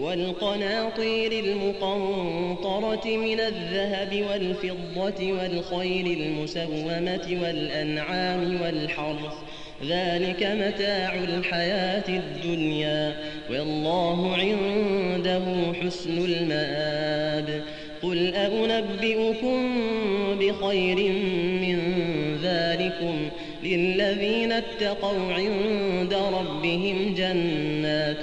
والقناطير المقنطرة من الذهب والفضة والخيل المسومة والأنعام والحرث. ذلك متاع الحياة الدنيا والله عنده حسن المآب. قل أنبئكم بخير من ذلكم. للذين اتقوا عند ربهم جنات